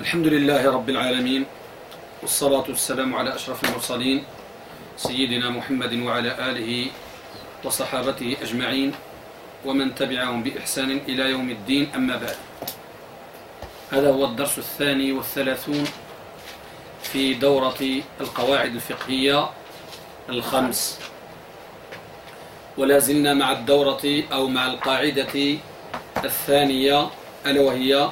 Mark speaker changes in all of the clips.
Speaker 1: الحمد لله رب العالمين والصلاة والسلام على أشرف المرسلين سيدنا محمد وعلى آله وصحابته أجمعين ومن تبعهم بإحسان إلى يوم الدين أما بعد. هذا هو الدرس الثاني والثلاثون في دورة القواعد الفقهية الخمس. ولا زلنا مع الدورة أو مع القاعدة الثانية ألا وهي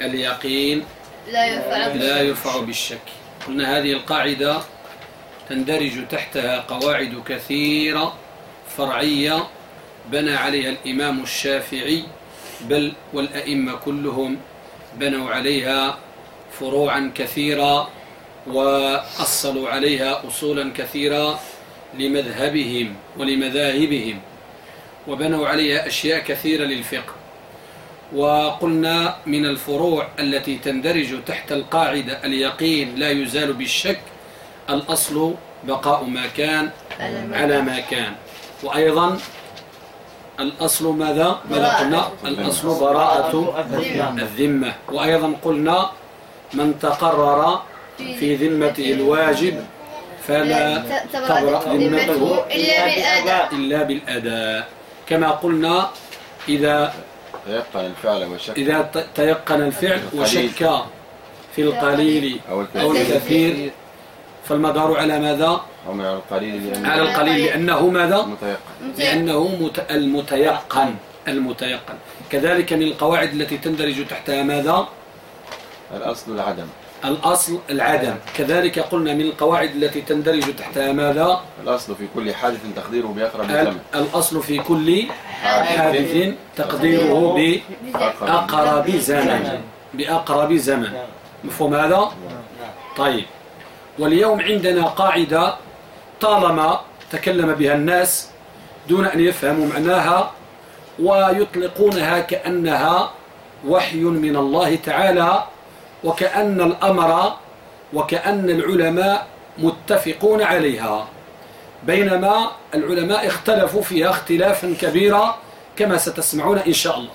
Speaker 1: اليقين
Speaker 2: لا يرفع
Speaker 1: لا يرفع بالشك. قلنا هذه القاعدة تندرج تحتها قواعد كثيرة فرعية بنى عليها الإمام الشافعي بل والأئمة كلهم بنوا عليها فروعا كثيرة وأصلوا عليها أصولا كثيرة لمذهبهم ولمذاهبهم وبنوا عليها أشياء كثيرة للفقه. وقلنا من الفروع التي تندرج تحت القاعدة اليقين لا يزال بالشك الأصل بقاء ما كان على ما كان. وأيضا الأصل ماذا؟ ماذا قلنا؟ الأصل براءة الذمة. وأيضا قلنا من تقرر في ذمته الواجب فلا تبرأ ذمته
Speaker 2: إلا بالأداء.
Speaker 1: إلا بالأداء. كما قلنا إذا
Speaker 3: تيقن الفعل والشك
Speaker 1: إذا تيقن الفعل وشك في القليل
Speaker 3: أو
Speaker 1: أو
Speaker 3: الكثير.
Speaker 1: الكثير فالمدار على ماذا؟
Speaker 3: على القليل لأنه
Speaker 1: على القليل لأنه ماذا؟
Speaker 3: متيقن.
Speaker 1: لأنه مت- المتيقن. المتيقن. كذلك من القواعد التي تندرج تحتها ماذا؟
Speaker 3: الأصل العدم.
Speaker 1: الأصل العدم. كذلك قلنا من القواعد التي تندرج تحتها ماذا؟
Speaker 3: الأصل في كل حادث تقديره بأقرب الزمن
Speaker 1: الأصل في كل حادث تقديره بأقرب زمن. بأقرب زمن. مفهوم هذا؟ طيب. واليوم عندنا قاعدة طالما تكلم بها الناس دون أن يفهموا معناها ويطلقونها كأنها وحي من الله تعالى وكأن الأمر وكأن العلماء متفقون عليها. بينما العلماء اختلفوا فيها اختلافا كبيرا كما ستسمعون إن شاء الله.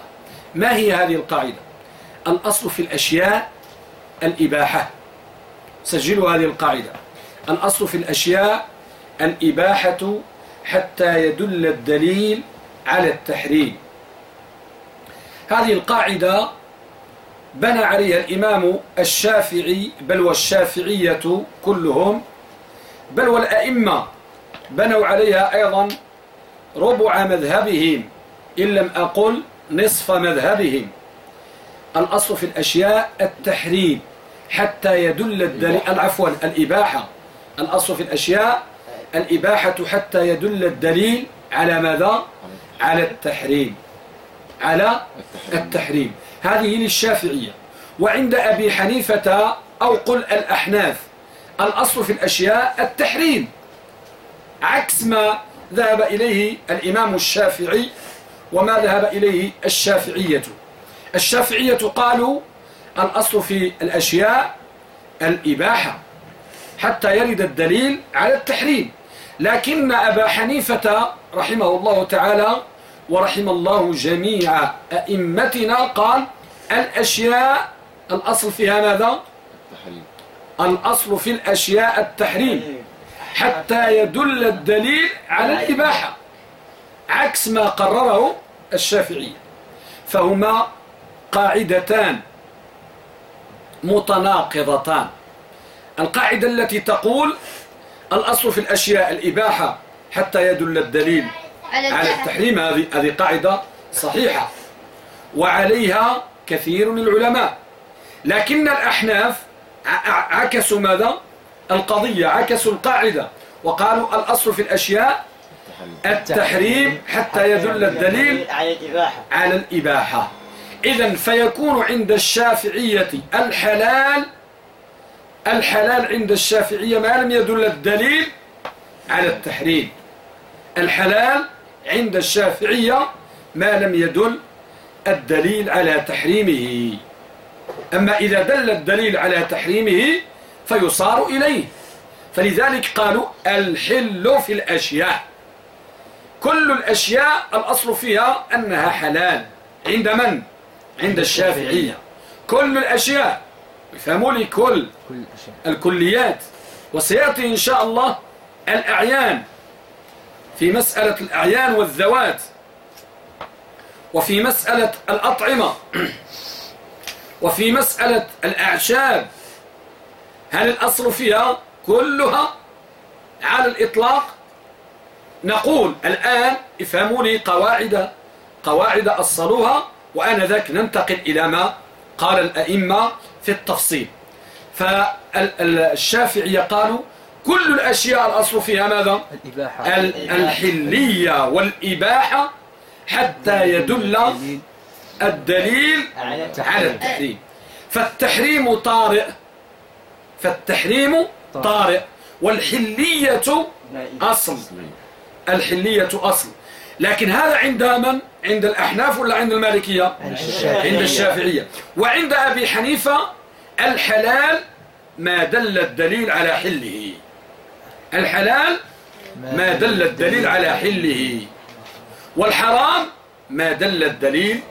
Speaker 1: ما هي هذه القاعدة؟ الأصل في الأشياء الإباحة. سجلوا هذه القاعدة. الأصل في الأشياء الإباحة حتى يدل الدليل على التحريم. هذه القاعدة بنى عليها الإمام الشافعي بل والشافعية كلهم بل والأئمة بنوا عليها أيضا ربع مذهبهم إن لم أقل نصف مذهبهم. الأصل في الأشياء التحريم حتى يدل الدليل العفو الإباحة. الأصل في الأشياء الإباحة حتى يدل الدليل على ماذا؟ على التحريم. على
Speaker 3: التحريم.
Speaker 1: هذه للشافعية. وعند أبي حنيفة أو قل الأحناف الأصل في الأشياء التحريم. عكس ما ذهب إليه الإمام الشافعي وما ذهب إليه الشافعية. الشافعية قالوا الأصل في الأشياء الإباحة حتى يرد الدليل على التحريم. لكن أبا حنيفة رحمه الله تعالى ورحم الله جميع أئمتنا. قال الأشياء الأصل فيها ماذا؟
Speaker 3: التحريم.
Speaker 1: الأصل في الأشياء التحريم. حتى يدل الدليل على الإباحة. عكس ما قرره الشافعي. فهما قاعدتان متناقضتان. القاعدة التي تقول الأصل في الأشياء الإباحة حتى يدل الدليل
Speaker 2: على
Speaker 1: على التحريم هذه هذه قاعدة صحيحة. وعليها كثير من العلماء. لكن الأحناف عكسوا ماذا؟ القضية عكسوا القاعدة. وقالوا الأصل في الأشياء
Speaker 3: التحريم
Speaker 1: حتى يدل الدليل
Speaker 4: على الإباحة.
Speaker 1: إذا فيكون عند الشافعية الحلال الحلال عند الشافعية ما لم يدل الدليل على التحريم. الحلال عند الشافعية ما لم يدل الدليل على تحريمه. أما إذا دل الدليل على تحريمه فيصار إليه. فلذلك قالوا الحل في الأشياء. كل الأشياء الأصل فيها أنها حلال. عند من؟ عند الشافعية. كل الأشياء. يفهموا لي كل. الكليات. وسيأتي إن شاء الله الأعيان. في مسألة الأعيان والذوات وفي مسألة الأطعمة وفي مسألة الأعشاب. هل الأصل فيها كلها؟ على الإطلاق نقول الآن افهموا لي قواعد قواعد أصلوها وآنذاك ننتقل إلى ما قال الأئمة في التفصيل. فالشافعية قالوا كل الأشياء الأصل فيها ماذا؟
Speaker 4: الإباحة.
Speaker 1: ال- الحلية والإباحة حتى يدل الدليل
Speaker 2: على
Speaker 1: على التحريم. فالتحريم طارئ. فالتحريم طارئ. والحلية أصل. الحلية أصل. لكن هذا عند من؟ عند الأحناف ولا عند المالكية؟
Speaker 4: عند الشافعية.
Speaker 1: وعند أبي حنيفة الحلال ما دل الدليل على حله. الحلال ما دل الدليل على حله والحرام ما دل الدليل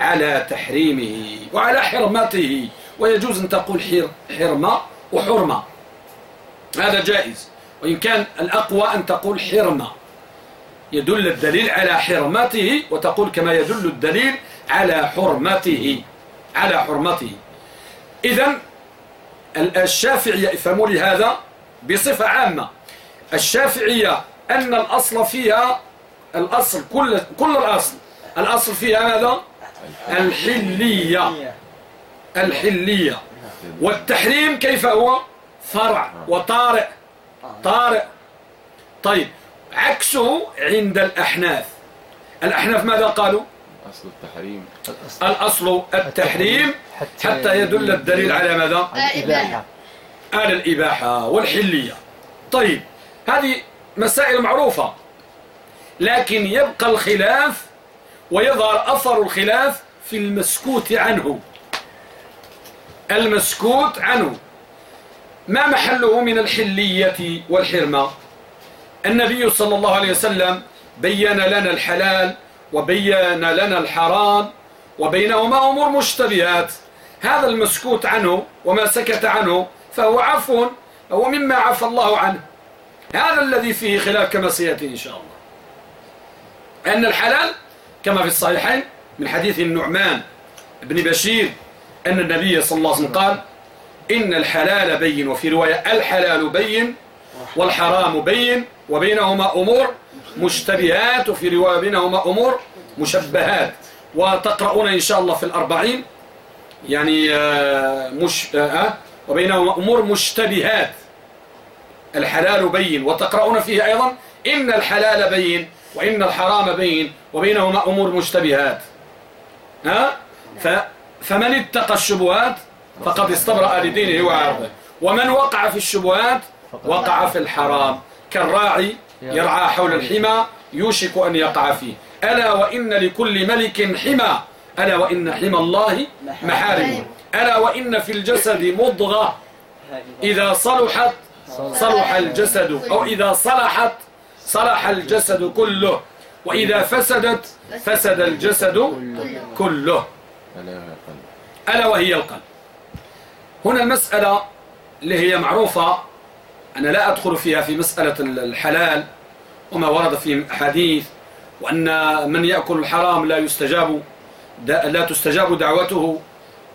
Speaker 1: على تحريمه وعلى حرمته. ويجوز أن تقول حر حرمة وحرمة. هذا جائز. وإن كان الأقوى أن تقول حرمة. يدل الدليل على حرمته وتقول كما يدل الدليل على حرمته على حرمته. إذا الشافعية افهموا لي هذا بصفة عامة. الشافعية أن الأصل فيها الأصل كل كل الأصل. الأصل فيها ماذا؟ الحلية. الحلية. والتحريم كيف هو؟ فرع وطارئ. طارئ. طيب عكسه عند الأحناف. الأحناف ماذا قالوا؟
Speaker 3: أصل التحريم.
Speaker 4: الأصل
Speaker 1: الأصل التحريم حتى يدل الدليل على ماذا؟
Speaker 4: الإباحة.
Speaker 1: على الإباحة والحلية. طيب هذه مسائل معروفة. لكن يبقى الخلاف ويظهر أثر الخلاف في المسكوت عنه. المسكوت عنه. ما محله من الحلية والحرمة؟ النبي صلى الله عليه وسلم بين لنا الحلال وبين لنا الحرام وبينهما أمور مشتبهات. هذا المسكوت عنه وما سكت عنه فهو عفو هو مما عفى الله عنه. هذا الذي فيه خلاف كما سيأتي إن شاء الله. أن الحلال كما في الصحيحين من حديث النعمان بن بشير أن النبي صلى الله عليه وسلم قال إن الحلال بين وفي رواية الحلال بين والحرام بين وبينهما أمور مشتبهات وفي رواية بينهما أمور مشبهات وتقرؤون إن شاء الله في الأربعين يعني آه، مش آه، آه، وبينهما أمور مشتبهات. الحلال بين وتقرؤون فيه أيضا إن الحلال بين وإن الحرام بين وبينهما أمور مشتبهات. ها؟ ف فمن اتقى الشبهات فقد استبرأ لدينه وعرضه. ومن وقع في الشبهات وقع في الحرام. كالراعي يرعى حول الحمى يوشك أن يقع فيه. ألا وإن لكل ملك حمى. ألا وإن حمى الله محارمه ألا وإن في الجسد مضغة. إذا صلحت صلح الجسد أو إذا صلحت صلح الجسد كله. وإذا فسدت فسد الجسد كله.
Speaker 3: ألا وهي القلب.
Speaker 1: هنا المسألة اللي هي معروفة أنا لا أدخل فيها في مسألة الحلال وما ورد في حديث وأن من يأكل الحرام لا يستجاب لا تستجاب دعوته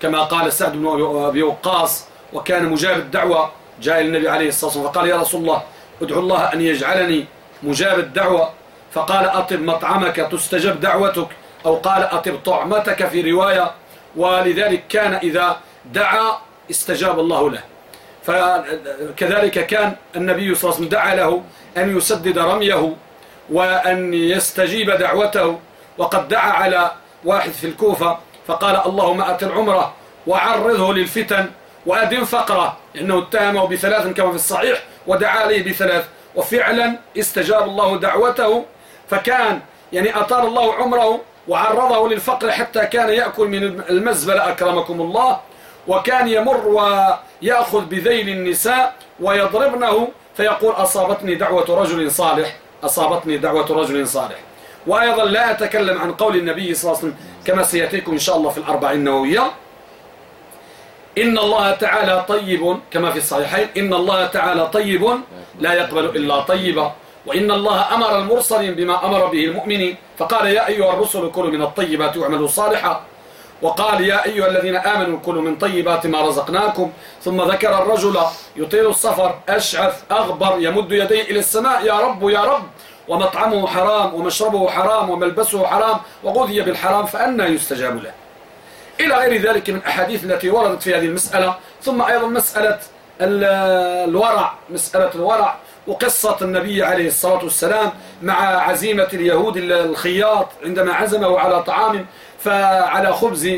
Speaker 1: كما قال سعد بن أبي وقاص وكان مجاب الدعوة جاء النبي عليه الصلاة والسلام فقال يا رسول الله ادعو الله أن يجعلني مجاب الدعوة. فقال أطب مطعمك تستجب دعوتك. أو قال أطب طعمتك في رواية. ولذلك كان إذا دعا استجاب الله له. فكذلك كان النبي صلى الله عليه وسلم دعا له أن يسدد رميه وأن يستجيب دعوته. وقد دعا على واحد في الكوفة فقال اللهم أت العمرة وعرضه للفتن وأدم فقرة لأنه اتهمه بثلاث كما في الصحيح ودعا عليه بثلاث. وفعلا استجاب الله دعوته فكان يعني أطال الله عمره وعرضه للفقر حتى كان يأكل من المزبلة أكرمكم الله. وكان يمر ويأخذ بذيل النساء ويضربنه فيقول أصابتني دعوة رجل صالح أصابتني دعوة رجل صالح. وأيضا لا أتكلم عن قول النبي صلى الله عليه وسلم كما سيأتيكم إن شاء الله في الأربعين النووية. إن الله تعالى طيب كما في الصحيحين. إن الله تعالى طيب لا يقبل إلا طيبا وإن الله أمر المرسلين بما أمر به المؤمنين. فقال يا أيها الرسل كلوا من الطيبات واعملوا صالحا. وقال يا أيها الذين آمنوا كلوا من طيبات ما رزقناكم. ثم ذكر الرجل يطيل السفر. أشعث أغبر يمد يديه إلى السماء. يا رب يا رب. ومطعمه حرام ومشربه حرام وملبسه حرام وغذي بالحرام فأنا يستجاب له. إلى غير ذلك من أحاديث التي وردت في هذه المسألة ثم أيضا مسألة الورع مسألة الورع وقصة النبي عليه الصلاة والسلام مع عزيمة اليهود الخياط عندما عزمه على طعام فعلى خبز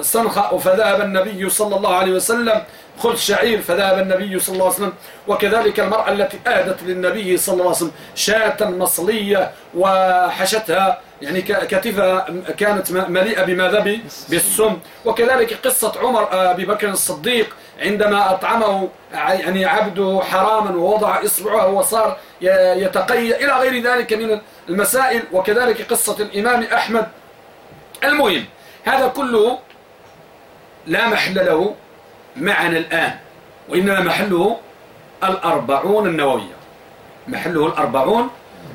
Speaker 1: سنخ فذهب النبي صلى الله عليه وسلم خبز شعير فذهب النبي صلى الله عليه وسلم. وكذلك المرأة التي أهدت للنبي صلى الله عليه وسلم شاة مصلية وحشتها يعني كتفها كانت مليئة بماذا؟ بالسم. وكذلك قصة عمر أبي بكر الصديق عندما أطعمه يعني عبده حراما ووضع إصبعه وصار يتقي إلى غير ذلك من المسائل. وكذلك قصة الإمام أحمد. المهم هذا كله لا محل له معنا الآن وإنما محله الأربعون النووية. محله الأربعون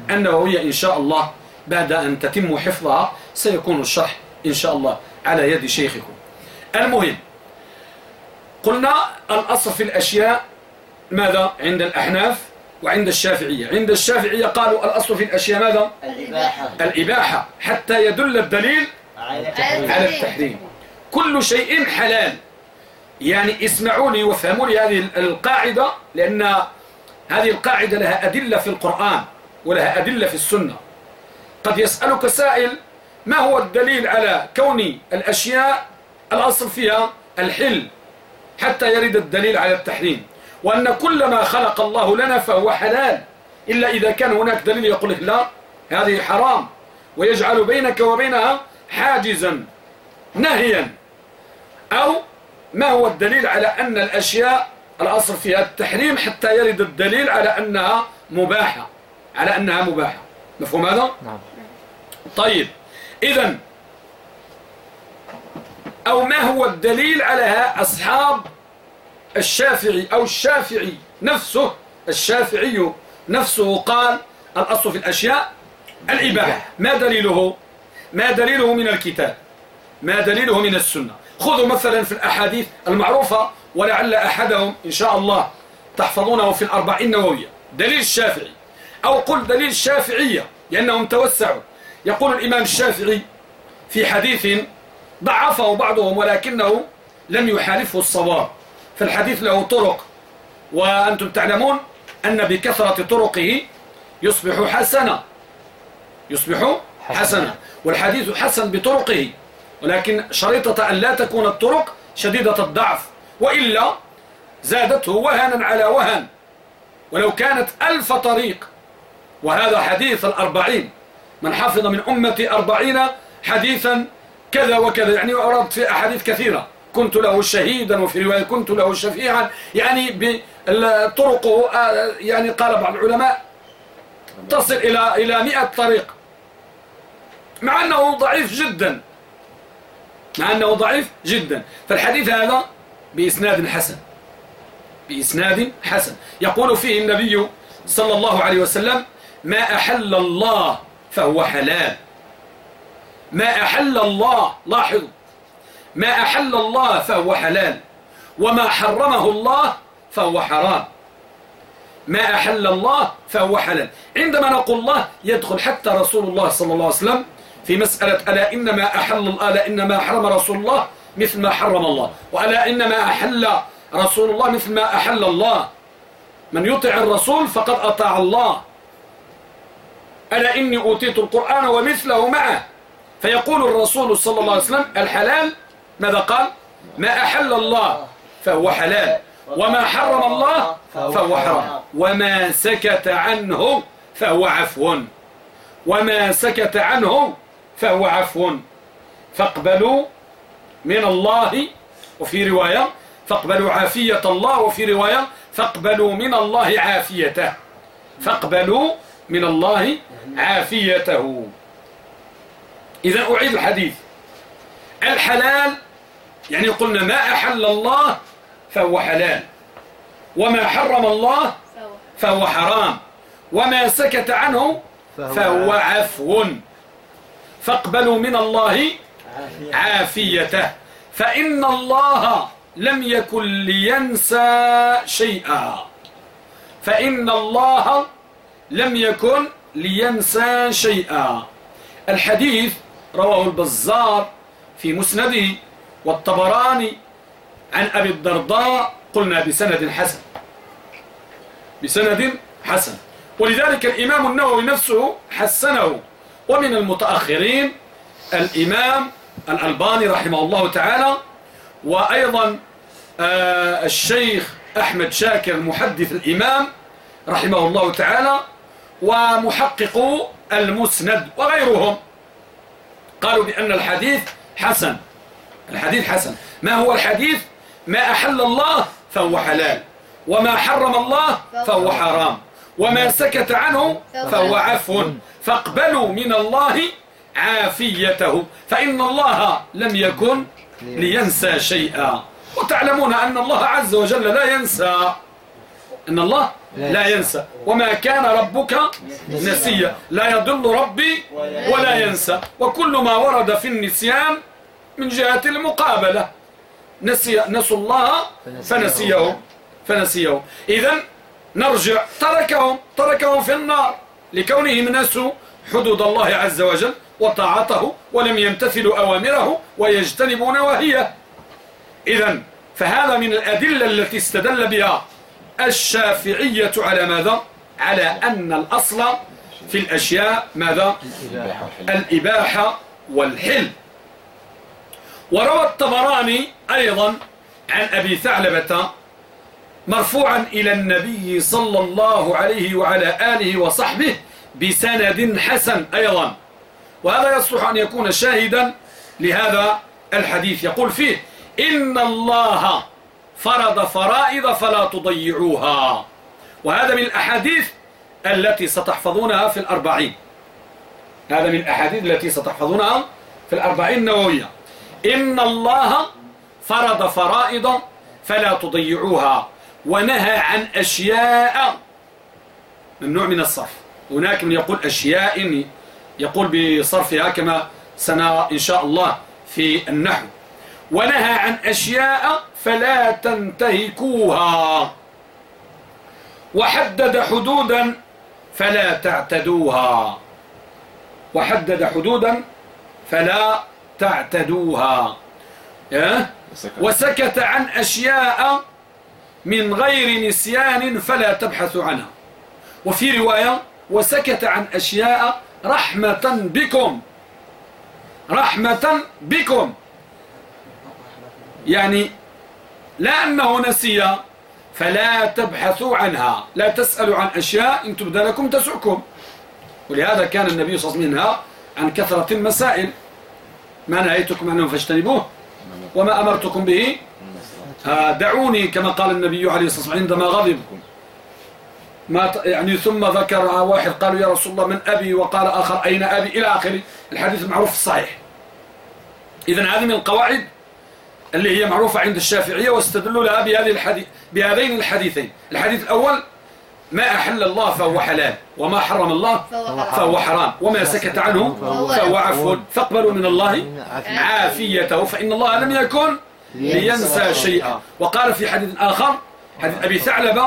Speaker 1: النووية إن شاء الله بعد أن تتم حفظها سيكون الشرح إن شاء الله على يد شيخكم. المهم قلنا الأصل في الأشياء ماذا؟ عند الأحناف وعند الشافعية. عند الشافعية قالوا الأصل في الأشياء ماذا؟
Speaker 2: الإباحة.
Speaker 1: الإباحة حتى يدل الدليل
Speaker 2: على
Speaker 1: على التحريم. كل شيء حلال. يعني اسمعوا لي وافهموا لي هذه القاعدة لأن هذه القاعدة لها أدلة في القرآن ولها أدلة في السنة. قد يسألك سائل ما هو الدليل على كون الأشياء الأصل فيها الحل حتى يرد الدليل على التحريم؟ وأن كل ما خلق الله لنا فهو حلال إلا إذا كان هناك دليل يقول لا هذه حرام ويجعل بينك وبينها حاجزا نهيا أو ما هو الدليل على أن الأشياء الأصل فيها التحريم حتى يرد الدليل على أنها مباحة على أنها مباحة. مفهوم هذا؟
Speaker 4: نعم.
Speaker 1: طيب إذا أو ما هو الدليل على أصحاب الشافعي أو الشافعي نفسه؟ الشافعي نفسه قال الأصل في الأشياء الإباحة. ما دليله؟ ما دليله من الكتاب. ما دليله من السنة. خذوا مثلا في الأحاديث المعروفة ولعل أحدهم إن شاء الله تحفظونه في الأربعين نووية دليل الشافعي. أو قل دليل الشافعية لأنهم توسعوا. يقول الإمام الشافعي في حديث ضعفه بعضهم ولكنه لم يحالفه الصواب. فالحديث له طرق وأنتم تعلمون أن بكثرة طرقه يصبح حسنا. يصبح حسنا. والحديث حسن بطرقه. ولكن شريطة أن لا تكون الطرق شديدة الضعف وإلا زادته وهنا على وهن. ولو كانت ألف طريق وهذا حديث الأربعين. من حفظ من أمتي أربعين حديثا كذا وكذا. يعني أردت في أحاديث كثيرة. كنت له شهيدا وفي رواية كنت له شفيعا. يعني بطرقه يعني قال بعض العلماء تصل إلى إلى 100 طريق. مع أنه ضعيف جدا. مع أنه ضعيف جدا. فالحديث هذا بإسناد حسن. بإسناد حسن. يقول فيه النبي صلى الله عليه وسلم ما أحل الله فهو حلال. ما أحل الله لاحظوا. ما أحل الله فهو حلال. وما حرمه الله فهو حرام. ما أحل الله فهو حلال. عندما نقول الله يدخل حتى رسول الله صلى الله عليه وسلم في مسألة ألا إنما أحل ألا إنما حرم رسول الله مثل ما حرم الله وألا إنما أحل رسول الله مثل ما أحل الله. من يطع الرسول فقد أطاع الله. ألا إني أوتيت القرآن ومثله معه. فيقول الرسول صلى الله عليه وسلم الحلال ماذا قال؟ ما أحل الله فهو حلال وما حرم الله فهو حرام وما سكت عنه فهو عفو وما سكت عنه فهو عفو. فاقبلوا من الله وفي رواية فاقبلوا عافية الله وفي رواية فاقبلوا من الله عافيته. فاقبلوا من الله عافيته. إذا أعيد الحديث. الحلال يعني قلنا ما أحل الله فهو حلال. وما حرم الله فهو حرام. وما سكت عنه فهو عفو. فاقبلوا من الله عافيته. فإن الله لم يكن لينسى شيئا. فإن الله لم يكن لينسى شيئا. الحديث رواه البزار في مسنده والطبراني عن أبي الدرداء قلنا بسند حسن. بسند حسن. ولذلك الإمام النووي نفسه حسنه. ومن المتأخرين الإمام الألباني رحمه الله تعالى وأيضا آه الشيخ أحمد شاكر محدث الإمام رحمه الله تعالى ومحقق المسند وغيرهم. قالوا بأن الحديث حسن الحديث حسن. ما هو الحديث؟ ما أحل الله فهو حلال وما حرم الله فهو حرام. وما سكت عنه فهو عفو. فاقبلوا من الله عافيته فإن الله لم يكن لينسى شيئا. وتعلمون أن الله عز وجل لا ينسى. أن الله لا ينسى. وما كان ربك نسيا. لا يضل ربي ولا ينسى. وكل ما ورد في النسيان من جهة المقابلة. نسي نسوا الله فنسيهم. فنسيهم. إذا نرجع تركهم تركهم في النار لكونهم نسوا حدود الله عز وجل وطاعته ولم يمتثلوا أوامره ويجتنبوا نواهيه إذا فهذا من الأدلة التي استدل بها الشافعية على ماذا؟ على أن الأصل في الأشياء ماذا؟ الإباحة والحل وروى الطبراني أيضا عن أبي ثعلبة مرفوعا إلى النبي صلى الله عليه وعلى آله وصحبه بسند حسن أيضا. وهذا يصلح أن يكون شاهدا لهذا الحديث. يقول فيه إن الله فرض فرائض فلا تضيعوها. وهذا من الأحاديث التي ستحفظونها في الأربعين. هذا من الأحاديث التي ستحفظونها في الأربعين النووية. إن الله فرض فرائض فلا تضيعوها. ونهى عن أشياء ممنوع من الصرف. هناك من يقول أشياء يقول بصرفها كما سنرى إن شاء الله في النحو. ونهى عن أشياء فلا تنتهكوها. وحدد حدودا فلا تعتدوها. وحدد حدودا فلا تعتدوها. وسكت عن أشياء من غير نسيان فلا تبحثوا عنها وفي رواية وسكت عن أشياء رحمة بكم. رحمة بكم. يعني لا أنه نسي فلا تبحثوا عنها. لا تسألوا عن أشياء إن تبدأ لكم تسعكم ولهذا كان النبي صلى الله عليه وسلم ينهى عن كثرة المسائل. ما نهيتكم عنه فاجتنبوه. وما أمرتكم به. دعوني كما قال النبي عليه الصلاة والسلام عندما غضب ما يعني ثم ذكر واحد قالوا يا رسول الله من أبي؟ وقال آخر أين أبي؟ إلى آخره. الحديث المعروف الصحيح. إذا هذه من القواعد اللي هي معروفة عند الشافعية واستدلوا لها بهذه الحديث بهذين الحديثين. الحديث الأول ما أحل الله فهو حلال وما حرم الله فهو حرام وما سكت عنه فهو عفو. فاقبلوا من الله عافيته فإن الله لم يكن لينسى شيئا. وقال في حديث آخر حديث أبي ثعلبة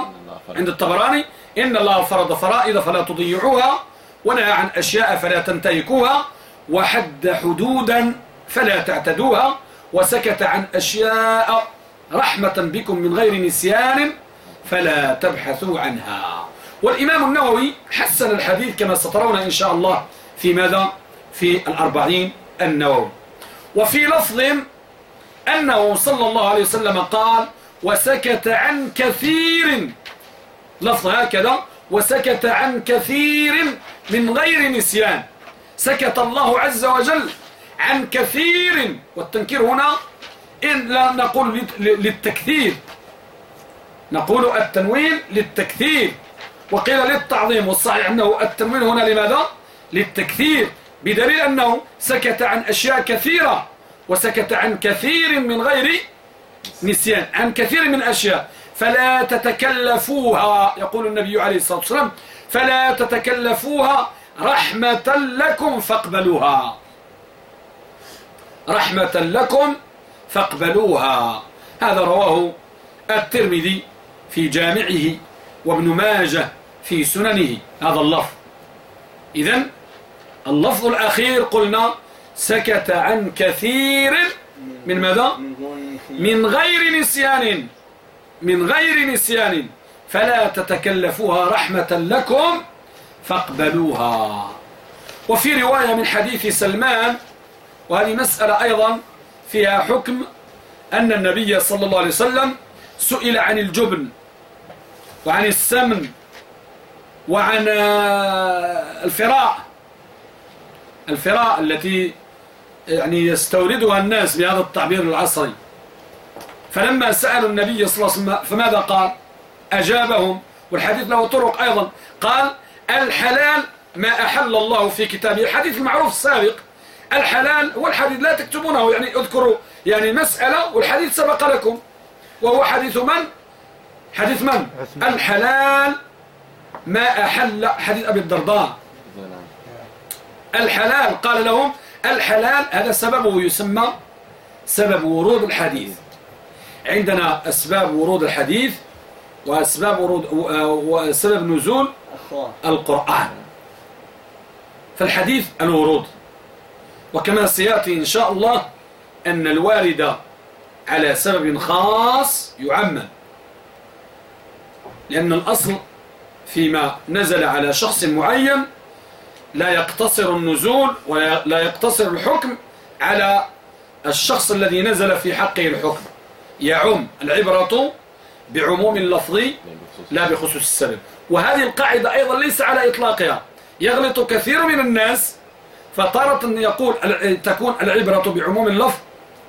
Speaker 1: عند الطبراني إن الله فرض فرائض فلا تضيعوها ونهى عن أشياء فلا تنتهكوها وحد حدودا فلا تعتدوها وسكت عن أشياء رحمة بكم من غير نسيان فلا تبحثوا عنها. والإمام النووي حسن الحديث كما سترون إن شاء الله في ماذا؟ في الأربعين النووي. وفي لفظ أنه صلى الله عليه وسلم قال وسكت عن كثير. لفظ هكذا وسكت عن كثير من غير نسيان. سكت الله عز وجل عن كثير. والتنكير هنا إن لا نقول للتكثير. نقول التنوين للتكثير. وقيل للتعظيم والصحيح أنه التنوين هنا لماذا؟ للتكثير. بدليل أنه سكت عن أشياء كثيرة. وسكت عن كثير من غير نسيان عن كثير من أشياء. فلا تتكلفوها يقول النبي عليه الصلاة والسلام فلا تتكلفوها رحمة لكم فاقبلوها. رحمة لكم فاقبلوها. هذا رواه الترمذي في جامعه وابن ماجه في سننه. هذا اللفظ. إذن اللفظ الأخير قلنا سكت عن كثير من ماذا؟ من غير نسيان. من غير نسيان. فلا تتكلفوها رحمة لكم فاقبلوها. وفي رواية من حديث سلمان وهذه مسألة أيضا فيها حكم أن النبي صلى الله عليه وسلم سئل عن الجبن وعن السمن وعن الفراء. الفراء التي يعني يستوردها الناس بهذا التعبير العصري. فلما سألوا النبي صلى الله عليه وسلم فماذا قال؟ أجابهم والحديث له طرق أيضا. قال الحلال ما أحل الله في كتابه. الحديث المعروف السابق الحلال هو الحديث لا تكتبونه يعني اذكروا. يعني مسألة والحديث سبق لكم. وهو حديث من؟ حديث من؟ الحلال ما أحل. حديث أبي الدرداء. الحلال قال لهم الحلال هذا سببه يسمى سبب ورود الحديث. عندنا أسباب ورود الحديث وأسباب ورود وسبب نزول القرآن. فالحديث الورود. وكما سيأتي إن شاء الله أن الوارد على سبب خاص يعمم. لأن الأصل فيما نزل على شخص معين لا يقتصر النزول ولا يقتصر الحكم على الشخص الذي نزل في حقه الحكم. يعم العبرة بعموم اللفظ لا بخصوص السبب. وهذه القاعدة أيضا ليس على إطلاقها. يغلط كثير من الناس فتارة يقول تكون العبرة بعموم اللفظ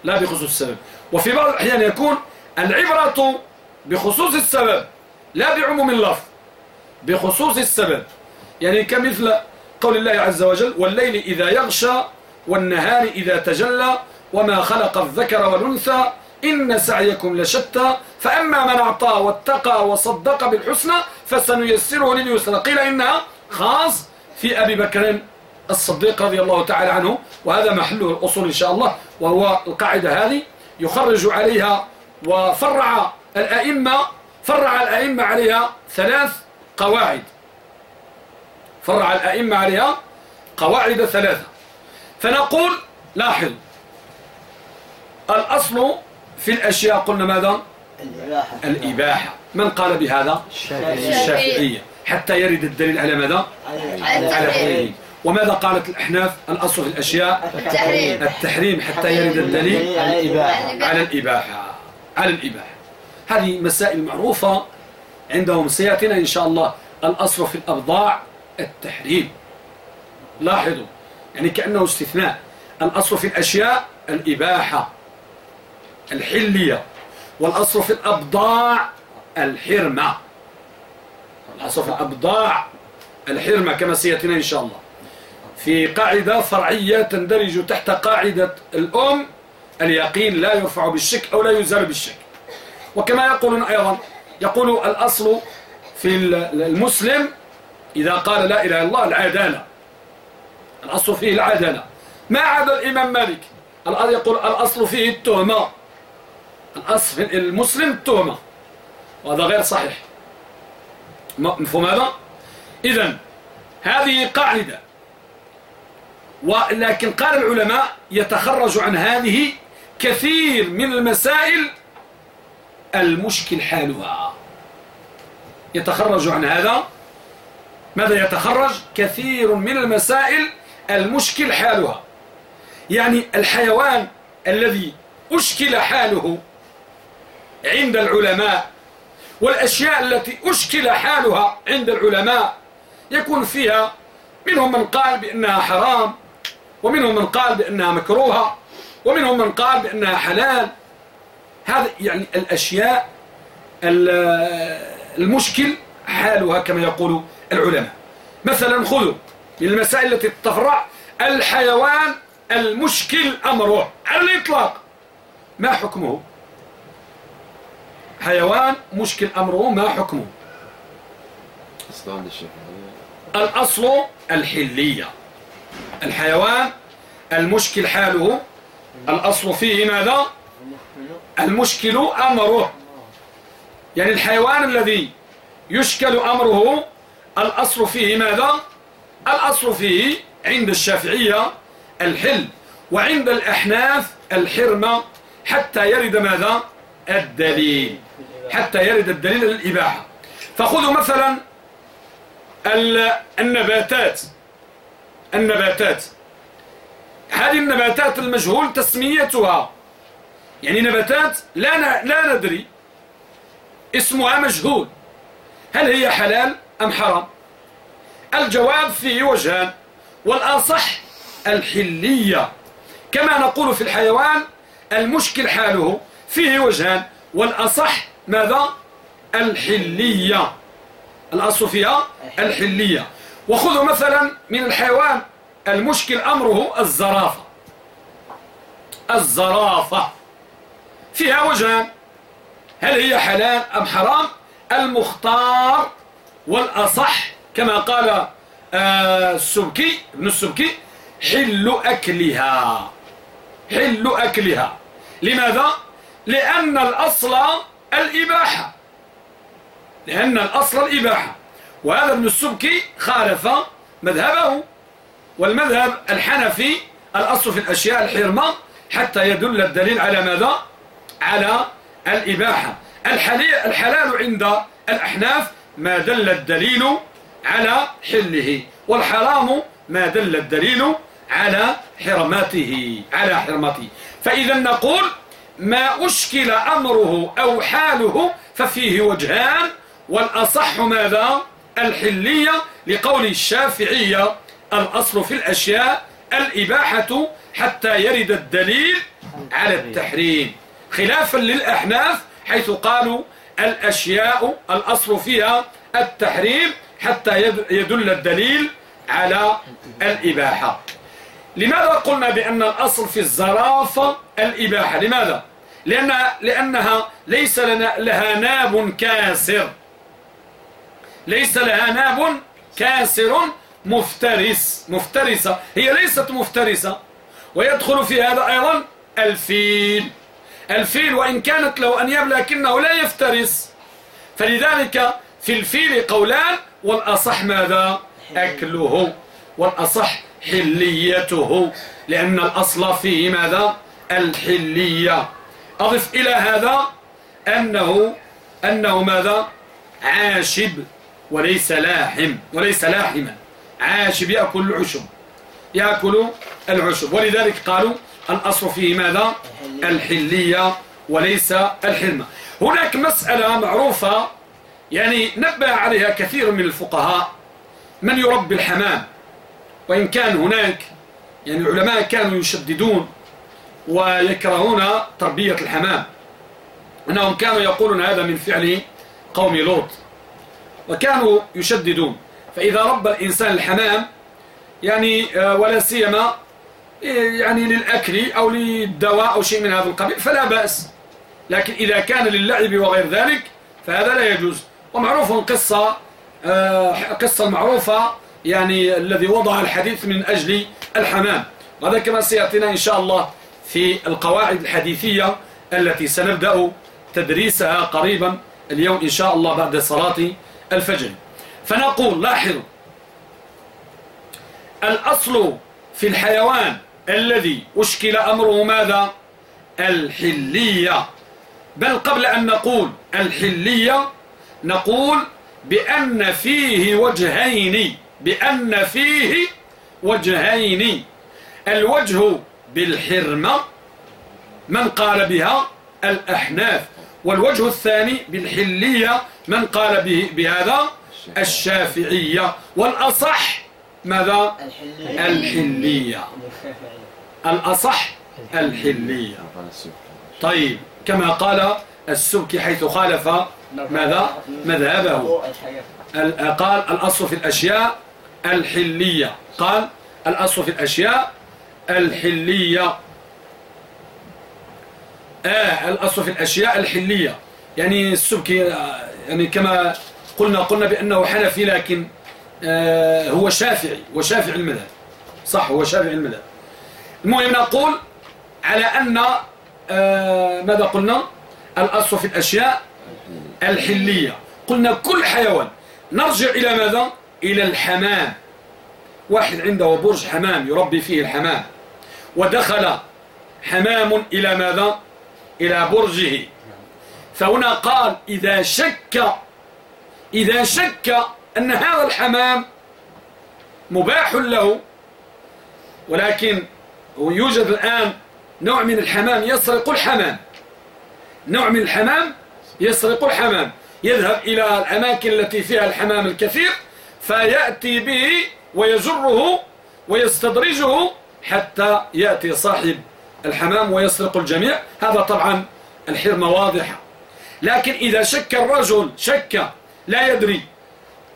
Speaker 1: لا بخصوص السبب. وفي بعض الأحيان يكون العبرة بخصوص السبب لا بعموم اللفظ. بخصوص السبب. يعني كمثل قول الله عز وجل والليل إذا يغشى والنهار إذا تجلى وما خلق الذكر والأنثى إن سعيكم لشتى. فأما من أعطى واتقى وصدق بالحسنى فسنيسره لليسرى. قيل إنها خاص في أبي بكر الصديق رضي الله تعالى عنه وهذا محله الأصول إن شاء الله وهو القاعدة هذه. يخرج عليها وفرع الأئمة فرع الأئمة عليها ثلاث قواعد. فرع الأئمة عليها قواعد ثلاثة. فنقول لاحظ. الأصل في الأشياء قلنا ماذا؟ الإباحة, الإباحة. من قال بهذا؟ الشافعية. حتى يرد الدليل على ماذا؟ على التحريم. وماذا قالت الأحناف؟ الأصل في الأشياء؟ التحريم. التحريم. حتى يرد الدليل على الإباحة. على الإباحة. على الإباحة. هذه مسائل معروفة. عندهم سيأتينا إن شاء الله الأصل في الأبضاع. التحريم. لاحظوا يعني كأنه استثناء. الأصل في الأشياء الإباحة الحلية. والأصل في الأبضاع الحرمة. الأصل في الأبضاع الحرمة كما سيأتينا إن شاء الله. في قاعدة فرعية تندرج تحت قاعدة الأم اليقين لا يرفع بالشك أو لا يزال بالشك. وكما يقولون أيضا يقول الأصل في المسلم إذا قال لا إله إلا الله العدالة. الأصل فيه العدالة. ما عدا الإمام مالك؟ يقول الأصل فيه التهمة. الأصل في المسلم التهمة وهذا غير صحيح. مفهوم هذا؟ إذن هذه قاعدة. ولكن قال العلماء يتخرج عن هذه كثير من المسائل. المشكل حالها. يتخرج عن هذا. ماذا يتخرج؟ كثير من المسائل المشكل حالها. يعني الحيوان الذي أشكل حاله عند العلماء والأشياء التي أشكل حالها عند العلماء يكون فيها منهم من قال بأنها حرام ومنهم من قال بأنها مكروهة ومنهم من قال بأنها حلال. هذا يعني الأشياء المشكل حالها كما يقول العلماء. مثلا خذوا من المسائل التي تفرع الحيوان المشكل أمره على الإطلاق. ما حكمه؟ حيوان مشكل أمره ما حكمه؟ الأصل الحلية. الحيوان المشكل حاله الأصل فيه ماذا؟ المشكل أمره. يعني الحيوان الذي يشكل أمره الأصل فيه ماذا؟ الأصل فيه عند الشافعية الحل وعند الأحناف الحرمة حتى يرد ماذا؟ الدليل حتى يرد الدليل للإباحة. فخذوا مثلا ال- النباتات النباتات. هذه النباتات المجهول تسميتها يعني نباتات لا لا ندري اسمها مجهول. هل هي حلال؟ أم حرام؟ الجواب فيه وجهان والأصح الحلية. كما نقول في الحيوان المشكل حاله فيه وجهان والأصح ماذا؟ الحلية. الأصل فيها الحلية. وخذوا مثلا من الحيوان المشكل أمره الزرافة. الزرافة. فيها وجهان. هل هي حلال أم حرام؟ المختار. والأصح كما قال آه، السبكي ابن السبكي حل أكلها. حل أكلها. لماذا؟ لأن الأصل الإباحة. لأن الأصل الإباحة. وهذا ابن السبكي خالف مذهبه. والمذهب الحنفي الأصل في الأشياء الحرمة حتى يدل الدليل على ماذا؟ على الإباحة. الحلال عند الأحناف ما دل الدليل على حله والحرام ما دل الدليل على حرمته على حرمته. فإذا نقول ما أشكل أمره أو حاله ففيه وجهان والأصح ماذا؟ الحلية لقول الشافعية الأصل في الأشياء الإباحة حتى يرد الدليل على التحريم. خلافا للأحناف حيث قالوا الأشياء الأصل فيها التحريم حتى يد- يدل الدليل على الإباحة. لماذا قلنا بأن الأصل في الزرافة الإباحة؟ لماذا؟ لأن لأنها ليس لنا لها ناب كاسر. ليس لها ناب كاسر مفترس مفترسة. هي ليست مفترسة. ويدخل في هذا أيضا الفيل. الفيل وإن كانت له أنياب لكنه لا يفترس. فلذلك في الفيل قولان والأصح ماذا؟ أكله. والأصح حليته. لأن الأصل فيه ماذا؟ الحلية. أضف إلى هذا أنه أنه ماذا؟ عاشب وليس لاحم. وليس لاحما. عاشب يأكل العشب. يأكل العشب. ولذلك قالوا الأصل فيه ماذا؟ الحلية وليس الحرمة هناك مسألة معروفة يعني نبه عليها كثير من الفقهاء. من يربي الحمام؟ وإن كان هناك يعني العلماء كانوا يشددون ويكرهون تربية الحمام. أنهم كانوا يقولون هذا من فعل قوم لوط. وكانوا يشددون. فإذا ربى الإنسان الحمام يعني آه، ولا سيما يعني للأكل أو للدواء أو شيء من هذا القبيل فلا بأس. لكن إذا كان للعب وغير ذلك فهذا لا يجوز. ومعروف قصة آه، قصة المعروفة يعني الذي وضع الحديث من أجل الحمام. وهذا كما سيأتينا إن شاء الله في القواعد الحديثية التي سنبدأ تدريسها قريبا اليوم إن شاء الله بعد صلاة الفجر. فنقول لاحظوا الأصل في الحيوان الذي أشكل أمره ماذا؟ الحلية. بل قبل أن نقول الحلية نقول بأن فيه وجهين بأن فيه وجهين. الوجه بالحرمة من قال بها؟ الأحناف. والوجه الثاني بالحلية من قال به بهذا؟ الشافعية. والأصح ماذا؟
Speaker 4: الحلية.
Speaker 1: الحلية. الأصح الحلية. طيب كما قال السبكي حيث خالف ماذا؟ مذهبه. ال- قال الأصل في الأشياء الحلية. قال الأصل في الأشياء الحلية. آه الأصل في الأشياء الحلية. يعني السبكي يعني كما قلنا قلنا بأنه حنفي لكن آه هو شافعي. وشافعي المذهب. صح هو شافعي المذهب. المهم نقول على أن آه ماذا قلنا؟ الأصل في الأشياء الحلية. قلنا كل حيوان. نرجع إلى ماذا؟ إلى الحمام. واحد عنده برج حمام يربي فيه الحمام. ودخل حمام إلى ماذا؟ إلى برجه. فهنا قال إذا شك إذا شك أن هذا الحمام مباح له ولكن يوجد الآن نوع من الحمام يسرق الحمام. نوع من الحمام يسرق الحمام. يذهب إلى الأماكن التي فيها الحمام الكثير فيأتي به ويجره ويستدرجه حتى يأتي صاحب الحمام ويسرق الجميع. هذا طبعا الحرمة واضحة. لكن إذا شك الرجل شك لا يدري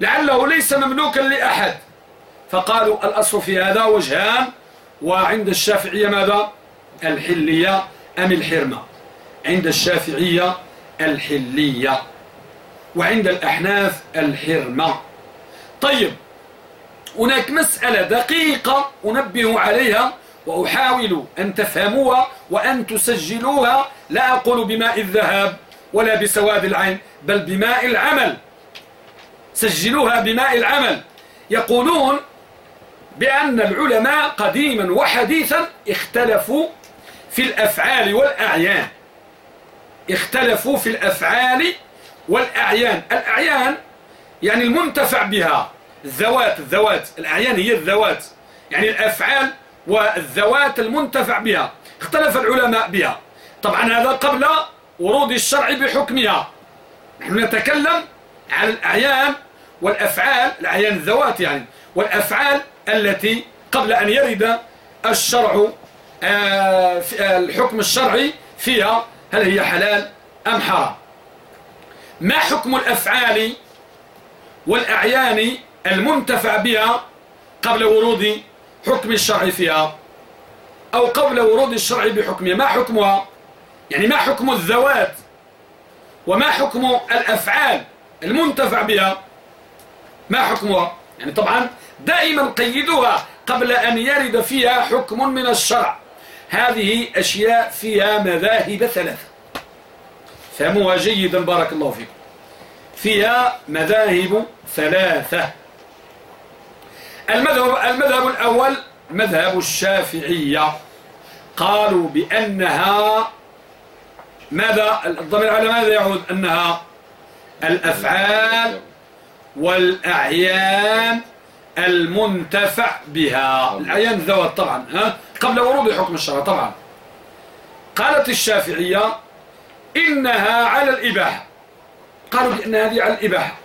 Speaker 1: لعله ليس مملوكا لأحد. فقالوا الأصل في هذا وجهان. وعند الشافعية ماذا؟ الحلية أم الحرمة؟ عند الشافعية الحلية. وعند الأحناف الحرمة. طيب هناك مسألة دقيقة أنبه عليها وأحاول أن تفهموها وأن تسجلوها. لا أقول بماء الذهب ولا بسواد العين بل بماء العمل. سجلوها بماء العمل. يقولون بأن العلماء قديما وحديثا اختلفوا في الأفعال والأعيان. اختلفوا في الأفعال والأعيان. الأعيان يعني المنتفع بها. الذوات الذوات. الأعيان هي الذوات. يعني الأفعال والذوات المنتفع بها. اختلف العلماء بها. طبعا هذا قبل ورود الشرع بحكمها. نحن نتكلم عن الأعيان والأفعال. الأعيان الذوات يعني. والأفعال التي قبل أن يرد الشرع آه، آه، الحكم الشرعي فيها هل هي حلال أم حرام. ما حكم الأفعال والأعيان المنتفع بها قبل ورود حكم الشرع فيها أو قبل ورود الشرع بحكمها؟ ما حكمها؟ يعني ما حكم الذوات وما حكم الأفعال المنتفع بها؟ ما حكمها؟ يعني طبعا دائما قيدوها قبل أن يرد فيها حكم من الشرع. هذه أشياء فيها مذاهب ثلاثة. فهموها جيدا بارك الله فيكم. فيها مذاهب ثلاثة. المذهب, المذهب الأول مذهب الشافعية. قالوا بأنها ماذا؟ الضمير على ماذا يعود؟ أنها الأفعال والأعيان المنتفع بها. الأعيان الذوات طبعا ها؟ قبل ورود حكم الشرع طبعا. قالت الشافعية إنها على الإباحة. قالوا بأن هذه على الإباحة.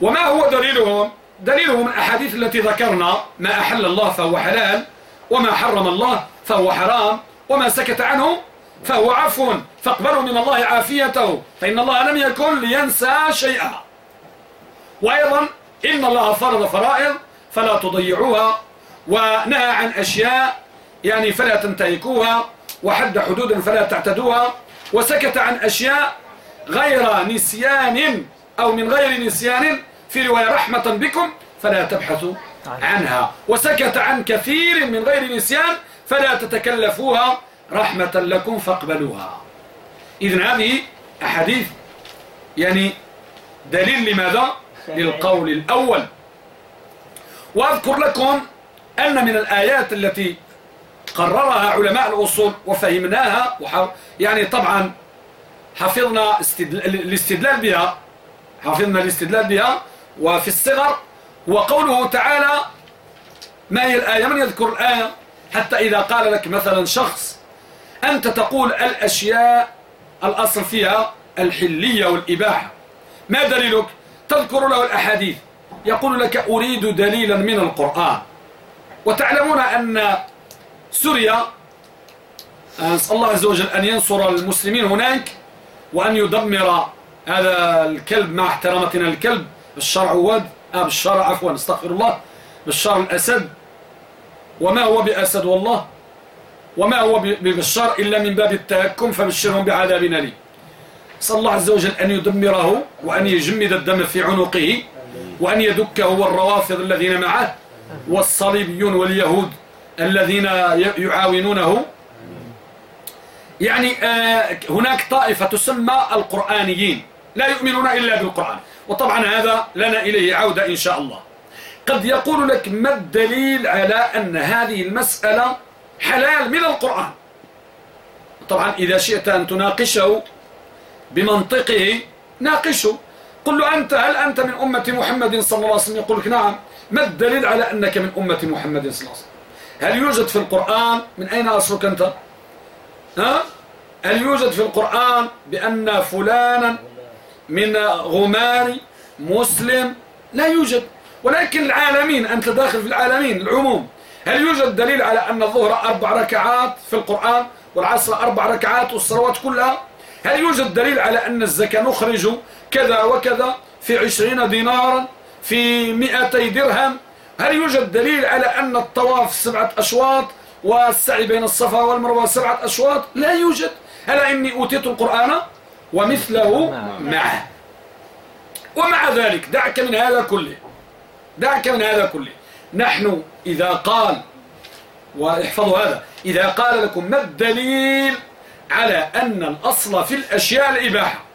Speaker 1: وما هو دليلهم؟ دليلهم الأحاديث التي ذكرنا. ما أحل الله فهو حلال وما حرم الله فهو حرام وما سكت عنه فهو عفو. فاقبلوا من الله عافيته فإن الله لم يكن لينسى شيئا. وأيضا إن الله فرض فرائض فلا تضيعوها ونهى عن أشياء يعني فلا تنتهكوها وحد حدود فلا تعتدوها وسكت عن أشياء غير نسيان أو من غير نسيان في رواية رحمة بكم فلا تبحثوا عنها. وسكت عن كثير من غير نسيان فلا تتكلفوها رحمة لكم فاقبلوها. إذن هذه أحاديث يعني دليل لماذا؟ للقول الأول. وأذكر لكم أن من الآيات التي قررها علماء الأصول وفهمناها يعني طبعا حفظنا الاستدلال بها حفظنا الاستدلال بها وفي الصغر وقوله تعالى ما هي الآية؟ من يذكر الآية؟ حتى إذا قال لك مثلا شخص أنت تقول الأشياء الأصل فيها الحلية والإباحة. ما دليلك؟ تذكر له الأحاديث. يقول لك أريد دليلا من القرآن. وتعلمون أن سوريا أسأل الله عز وجل أن ينصر المسلمين هناك وأن يدمر هذا الكلب مع احترامتنا الكلب بالشرع ود آه بالشرع عفوا استغفر الله بالشرع الأسد. وما هو بأسد والله؟ وما هو ببشار إلا من باب التهكم فبشرهم بعذاب أليم. صلى الله عز وجل أن يدمره وأن يجمد الدم في عنقه. وأن يدكه والروافض الذين معه والصليبيون واليهود الذين يعاونونه. يعني آه، هناك طائفة تسمى القرآنيين لا يؤمنون إلا بالقرآن وطبعا هذا لنا إليه عودة إن شاء الله. قد يقول لك ما الدليل على أن هذه المسألة حلال من القرآن؟ طبعا إذا شئت أن تناقشه بمنطقه ناقشه. قل له أنت هل أنت من أمة محمد صلى الله عليه وسلم؟ يقول لك نعم. ما الدليل على أنك من أمة محمد صلى الله عليه وسلم؟ هل يوجد في القرآن من أين أصلك أنت؟ ها؟ هل يوجد في القرآن بأن فلانا من غمار مسلم؟ لا يوجد. ولكن العالمين أنت داخل في العالمين العموم. هل يوجد دليل على أن الظهر أربع ركعات في القرآن والعصر أربع ركعات والصلوات كلها؟ هل يوجد دليل على أن الزكاة نخرج كذا وكذا في عشرين دينارا في مئتي درهم. هل يوجد دليل على أن الطواف سبعة أشواط والسعي بين الصفا والمروة سبعة أشواط؟ لا يوجد. ألا إني أوتيت القرآن ومثله معه. ومع ذلك دعك من هذا كله. دعك من هذا كله. نحن إذا قال واحفظوا هذا إذا قال لكم ما الدليل على أن الأصل في الأشياء الإباحة؟